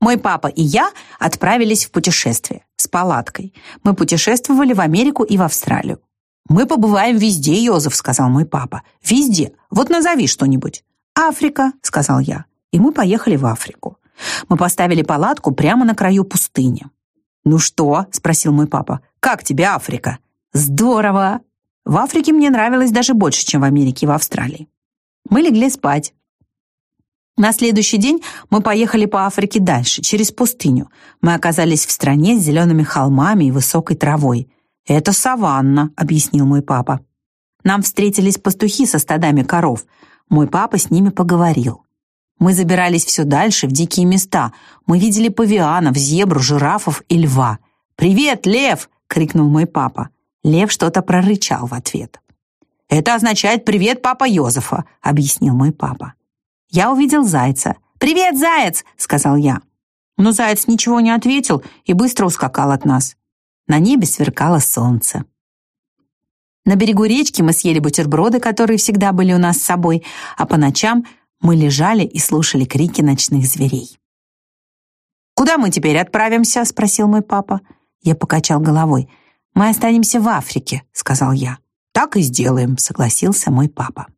Мой папа и я отправились в путешествие с палаткой. Мы путешествовали в Америку и в Австралию. «Мы побываем везде, Йозеф», — сказал мой папа. «Везде. Вот назови что-нибудь». «Африка», — сказал я. И мы поехали в Африку. Мы поставили палатку прямо на краю пустыни. «Ну что?» — спросил мой папа. «Как тебе Африка?» «Здорово!» В Африке мне нравилось даже больше, чем в Америке и в Австралии. Мы легли спать. На следующий день мы поехали по Африке дальше, через пустыню. Мы оказались в стране с зелеными холмами и высокой травой. «Это саванна», — объяснил мой папа. Нам встретились пастухи со стадами коров. Мой папа с ними поговорил. Мы забирались все дальше, в дикие места. Мы видели павианов, зебру, жирафов и льва. «Привет, лев!» — крикнул мой папа. Лев что-то прорычал в ответ. «Это означает «Привет, папа Йозефа», — объяснил мой папа я увидел зайца. «Привет, заяц!» — сказал я. Но заяц ничего не ответил и быстро ускакал от нас. На небе сверкало солнце. На берегу речки мы съели бутерброды, которые всегда были у нас с собой, а по ночам мы лежали и слушали крики ночных зверей. «Куда мы теперь отправимся?» — спросил мой папа. Я покачал головой. «Мы останемся в Африке», — сказал я. «Так и сделаем», — согласился мой папа.